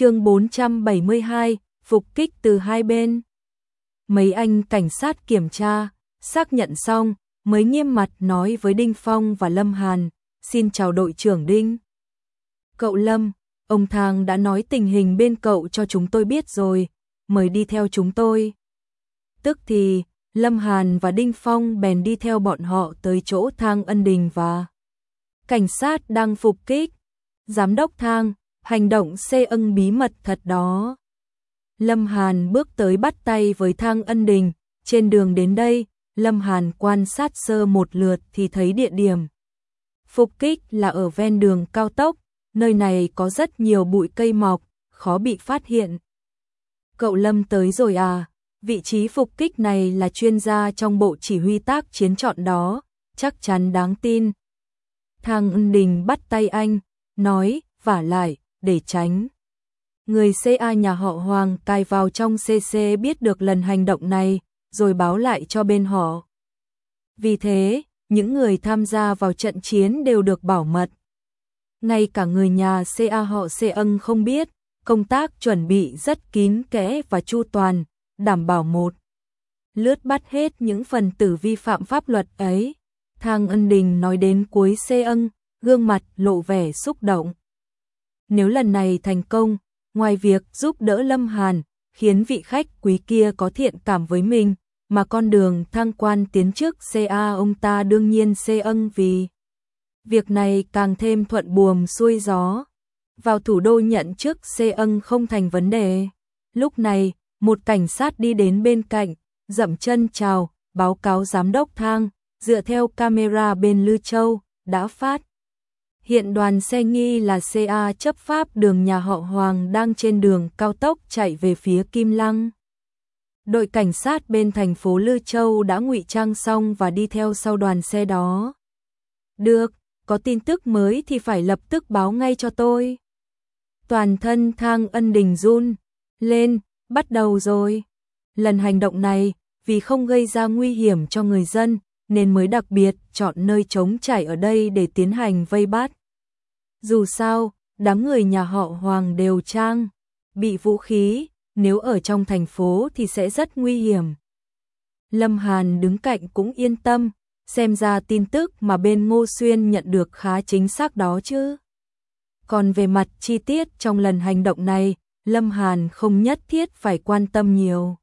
chương 472, phục kích từ hai bên. Mấy anh cảnh sát kiểm tra, xác nhận xong, mới nghiêm mặt nói với Đinh Phong và Lâm Hàn, xin chào đội trưởng Đinh. Cậu Lâm, ông Thang đã nói tình hình bên cậu cho chúng tôi biết rồi, mời đi theo chúng tôi. Tức thì, Lâm Hàn và Đinh Phong bèn đi theo bọn họ tới chỗ Thang Ân Đình và cảnh sát đang phục kích. Giám đốc Thang, hành động xê ân bí mật thật đó. Lâm Hàn bước tới bắt tay với Thang Ân Đình, trên đường đến đây, Lâm Hàn quan sát sơ một lượt thì thấy địa điểm. Phục kích là ở ven đường cao tốc, nơi này có rất nhiều bụi cây mọc, khó bị phát hiện. Cậu Lâm tới rồi à, vị trí phục kích này là chuyên gia trong bộ chỉ huy tác chiến chọn đó, chắc chắn đáng tin. Thang Ân Đình bắt tay anh, nói, vả lại, để tránh. Người CA nhà họ Hoàng cài vào trong CC biết được lần hành động này, rồi báo lại cho bên họ. Vì thế, những người tham gia vào trận chiến đều được bảo mật. Ngay cả người nhà CA họ C ân không biết, công tác chuẩn bị rất kín kẽ và chu toàn, đảm bảo một. Lướt bắt hết những phần tử vi phạm pháp luật ấy. Thang ân đình nói đến cuối C ân, gương mặt lộ vẻ xúc động. Nếu lần này thành công, ngoài việc giúp đỡ Lâm Hàn, khiến vị khách quý kia có thiện cảm với mình, mà con đường thăng quan tiến trước CA ông ta đương nhiên xê ân vì việc này càng thêm thuận buồm xuôi gió. Vào thủ đô nhận chức xê ân không thành vấn đề. Lúc này, một cảnh sát đi đến bên cạnh, dậm chân chào, báo cáo giám đốc thang, dựa theo camera bên Lư Châu, đã phát. Hiện đoàn xe nghi là CA chấp pháp đường nhà họ Hoàng đang trên đường cao tốc chạy về phía Kim Lăng. Đội cảnh sát bên thành phố Lư Châu đã ngụy trang xong và đi theo sau đoàn xe đó. Được, có tin tức mới thì phải lập tức báo ngay cho tôi. Toàn thân thang ân đình run, lên, bắt đầu rồi. Lần hành động này, vì không gây ra nguy hiểm cho người dân, nên mới đặc biệt chọn nơi trống trải ở đây để tiến hành vây bắt. Dù sao, đám người nhà họ Hoàng đều trang, bị vũ khí, nếu ở trong thành phố thì sẽ rất nguy hiểm. Lâm Hàn đứng cạnh cũng yên tâm, xem ra tin tức mà bên Ngô Xuyên nhận được khá chính xác đó chứ. Còn về mặt chi tiết trong lần hành động này, Lâm Hàn không nhất thiết phải quan tâm nhiều.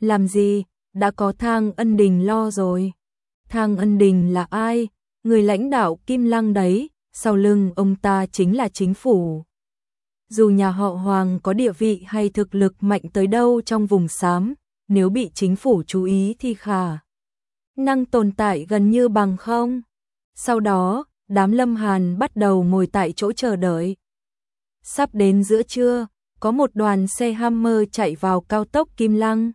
Làm gì, đã có Thang Ân Đình lo rồi. Thang Ân Đình là ai? Người lãnh đạo Kim Lăng đấy, sau lưng ông ta chính là chính phủ. Dù nhà họ Hoàng có địa vị hay thực lực mạnh tới đâu trong vùng xám, nếu bị chính phủ chú ý thì khả năng tồn tại gần như bằng không. Sau đó, đám Lâm Hàn bắt đầu ngồi tại chỗ chờ đợi. Sắp đến giữa trưa, có một đoàn xe Hammer chạy vào cao tốc Kim Lăng.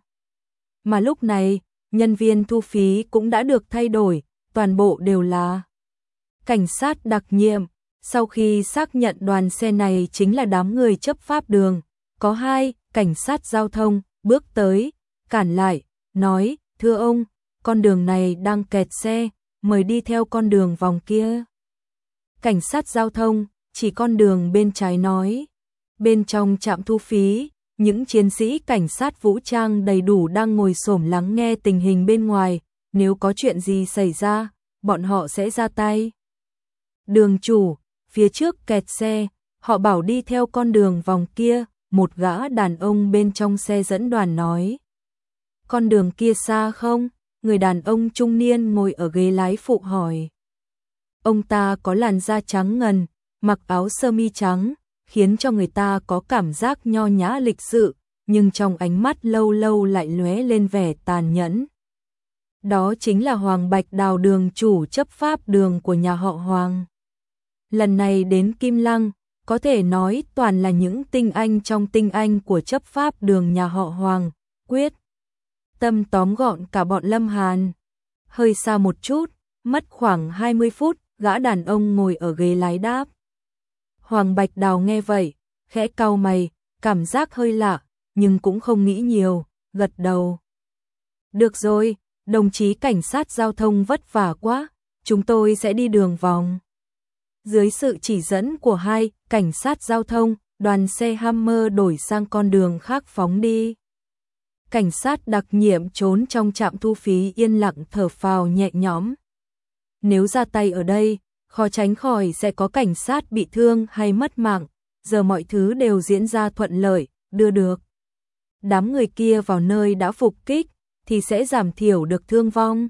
Mà lúc này, nhân viên thu phí cũng đã được thay đổi, toàn bộ đều là cảnh sát đặc nhiệm. Sau khi xác nhận đoàn xe này chính là đám người chấp pháp đường, có hai cảnh sát giao thông bước tới, cản lại, nói, thưa ông, con đường này đang kẹt xe, mời đi theo con đường vòng kia. Cảnh sát giao thông, chỉ con đường bên trái nói. Bên trong trạm thu phí, những chiến sĩ cảnh sát vũ trang đầy đủ đang ngồi xổm lắng nghe tình hình bên ngoài, nếu có chuyện gì xảy ra, bọn họ sẽ ra tay. Đường chủ, phía trước kẹt xe, họ bảo đi theo con đường vòng kia, một gã đàn ông bên trong xe dẫn đoàn nói. Con đường kia xa không? Người đàn ông trung niên ngồi ở ghế lái phụ hỏi. Ông ta có làn da trắng ngần, mặc áo sơ mi trắng, khiến cho người ta có cảm giác nho nhã lịch sự, nhưng trong ánh mắt lâu lâu lại lóe lên vẻ tàn nhẫn. Đó chính là Hoàng Bạch Đào đường chủ chấp pháp đường của nhà họ Hoàng lần này đến Kim Lăng, có thể nói toàn là những tinh anh trong tinh anh của chấp pháp đường nhà họ Hoàng, quyết. Tâm tóm gọn cả bọn Lâm Hàn. Hơi xa một chút, mất khoảng 20 phút, gã đàn ông ngồi ở ghế lái đáp. Hoàng Bạch Đào nghe vậy, khẽ cau mày, cảm giác hơi lạ, nhưng cũng không nghĩ nhiều, gật đầu. Được rồi, đồng chí cảnh sát giao thông vất vả quá, chúng tôi sẽ đi đường vòng. Dưới sự chỉ dẫn của hai cảnh sát giao thông, đoàn xe Hammer đổi sang con đường khác phóng đi. Cảnh sát đặc nhiệm trốn trong trạm thu phí yên lặng thở phào nhẹ nhõm. Nếu ra tay ở đây, khó tránh khỏi sẽ có cảnh sát bị thương hay mất mạng, giờ mọi thứ đều diễn ra thuận lợi, đưa được. Đám người kia vào nơi đã phục kích, thì sẽ giảm thiểu được thương vong.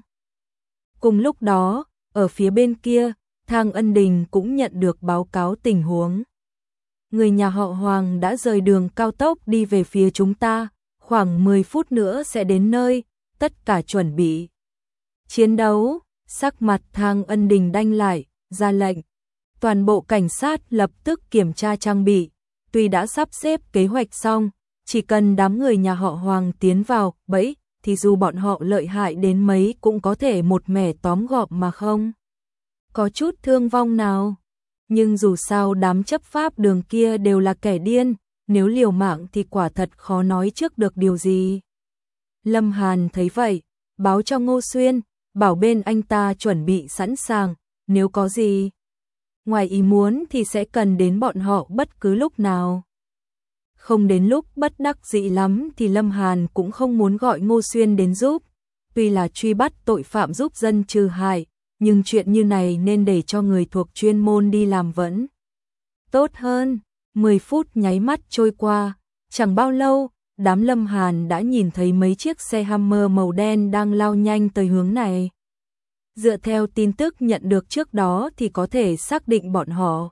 Cùng lúc đó, ở phía bên kia, Thang Ân Đình cũng nhận được báo cáo tình huống. Người nhà họ Hoàng đã rời đường cao tốc đi về phía chúng ta, khoảng 10 phút nữa sẽ đến nơi, tất cả chuẩn bị. Chiến đấu, sắc mặt Thang Ân Đình đanh lại, ra lệnh. Toàn bộ cảnh sát lập tức kiểm tra trang bị, tuy đã sắp xếp kế hoạch xong, chỉ cần đám người nhà họ Hoàng tiến vào bẫy, thì dù bọn họ lợi hại đến mấy cũng có thể một mẻ tóm gọn mà không. Có chút thương vong nào. Nhưng dù sao đám chấp pháp đường kia đều là kẻ điên, nếu liều mạng thì quả thật khó nói trước được điều gì. Lâm Hàn thấy vậy, báo cho Ngô Xuyên, bảo bên anh ta chuẩn bị sẵn sàng, nếu có gì. Ngoài ý muốn thì sẽ cần đến bọn họ bất cứ lúc nào. Không đến lúc bất đắc dĩ lắm thì Lâm Hàn cũng không muốn gọi Ngô Xuyên đến giúp. Tuy là truy bắt tội phạm giúp dân trừ hại, nhưng chuyện như này nên để cho người thuộc chuyên môn đi làm vẫn tốt hơn. 10 phút nháy mắt trôi qua, chẳng bao lâu, đám Lâm Hàn đã nhìn thấy mấy chiếc xe Hammer màu đen đang lao nhanh tới hướng này. Dựa theo tin tức nhận được trước đó thì có thể xác định bọn họ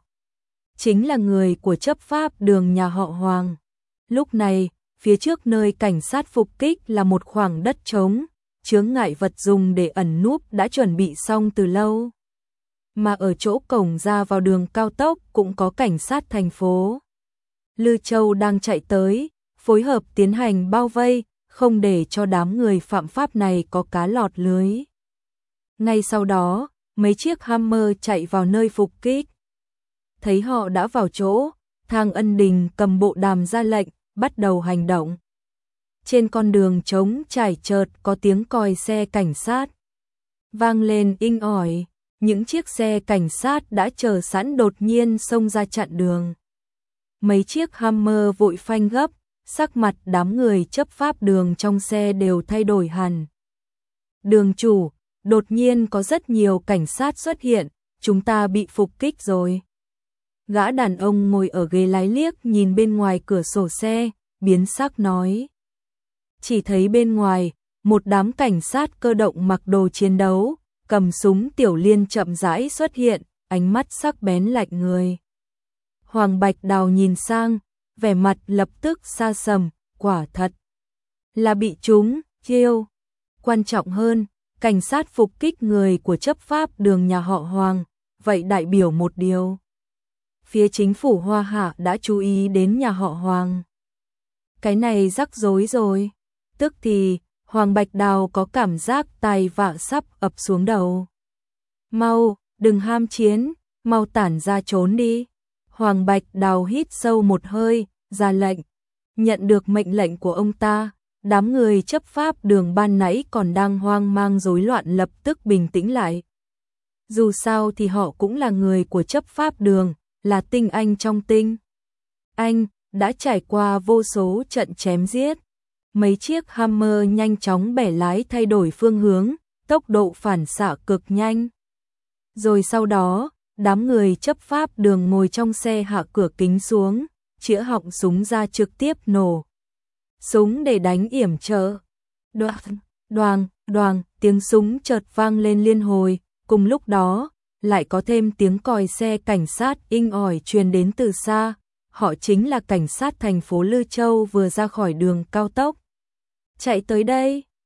chính là người của chấp pháp đường nhà họ Hoàng. Lúc này, phía trước nơi cảnh sát phục kích là một khoảng đất trống, chướng ngại vật dùng để ẩn núp đã chuẩn bị xong từ lâu. Mà ở chỗ cổng ra vào đường cao tốc cũng có cảnh sát thành phố. Lư Châu đang chạy tới, phối hợp tiến hành bao vây, không để cho đám người phạm pháp này có cá lọt lưới. Ngay sau đó, mấy chiếc Hammer chạy vào nơi phục kích. Thấy họ đã vào chỗ, Thang Ân Đình cầm bộ đàm ra lệnh, bắt đầu hành động. Trên con đường trống trải chợt có tiếng còi xe cảnh sát. Vang lên inh ỏi, những chiếc xe cảnh sát đã chờ sẵn đột nhiên xông ra chặn đường. Mấy chiếc Hammer vội phanh gấp, sắc mặt đám người chấp pháp đường trong xe đều thay đổi hẳn. Đường chủ, đột nhiên có rất nhiều cảnh sát xuất hiện, chúng ta bị phục kích rồi. Gã đàn ông ngồi ở ghế lái liếc nhìn bên ngoài cửa sổ xe, biến sắc nói. Chỉ thấy bên ngoài, một đám cảnh sát cơ động mặc đồ chiến đấu, cầm súng tiểu liên chậm rãi xuất hiện, ánh mắt sắc bén lạnh người. Hoàng Bạch Đào nhìn sang, vẻ mặt lập tức xa sầm, quả thật. Là bị chúng, chiêu. Quan trọng hơn, cảnh sát phục kích người của chấp pháp đường nhà họ Hoàng, vậy đại biểu một điều. Phía chính phủ Hoa Hạ đã chú ý đến nhà họ Hoàng. Cái này rắc rối rồi. Tức thì, Hoàng Bạch Đào có cảm giác tai vạ sắp ập xuống đầu. Mau, đừng ham chiến, mau tản ra trốn đi. Hoàng Bạch Đào hít sâu một hơi, ra lệnh. Nhận được mệnh lệnh của ông ta, đám người chấp pháp đường ban nãy còn đang hoang mang rối loạn lập tức bình tĩnh lại. Dù sao thì họ cũng là người của chấp pháp đường, là tinh anh trong tinh. Anh đã trải qua vô số trận chém giết. Mấy chiếc Hammer nhanh chóng bẻ lái thay đổi phương hướng, tốc độ phản xạ cực nhanh. Rồi sau đó, đám người chấp pháp đường ngồi trong xe hạ cửa kính xuống, chĩa họng súng ra trực tiếp nổ. Súng để đánh yểm trợ. Đoàng, đoàng, đoàng, tiếng súng chợt vang lên liên hồi, cùng lúc đó, lại có thêm tiếng còi xe cảnh sát inh ỏi truyền đến từ xa. Họ chính là cảnh sát thành phố Lư Châu vừa ra khỏi đường cao tốc. Chạy tới đây,